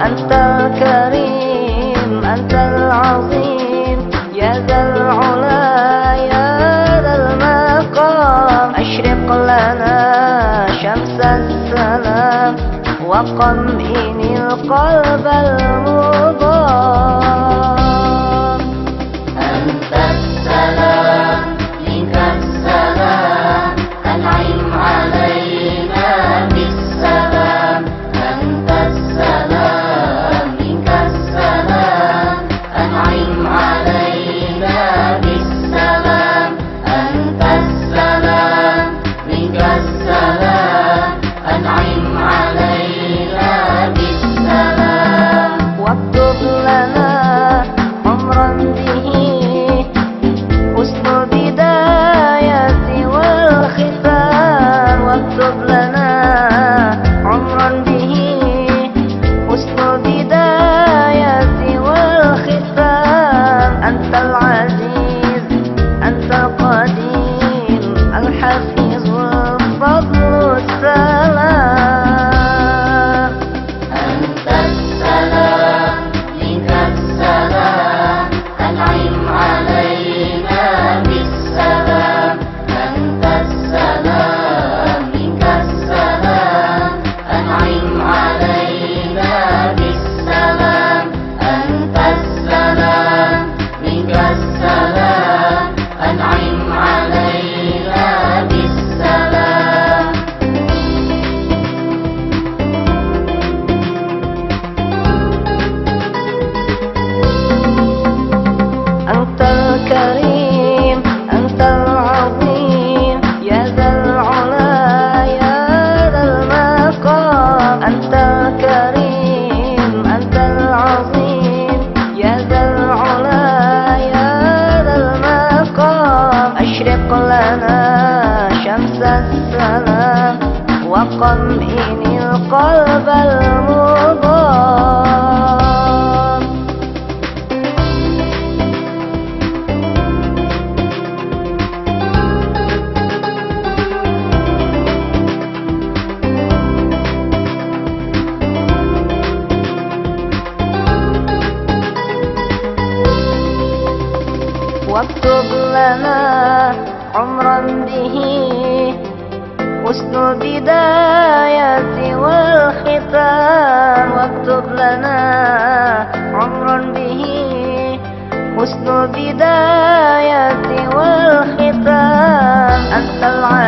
أنت الكريم أنت العظيم. يا ذا العلا يا ذا المقام. أشرق لنا شمس السلام وقم إني القلب المضام. وطمئن القلب المضام واكتب لنا حسن البداية والختام واكتب لنا عمرا به. حسن البداية والختام أنت العالم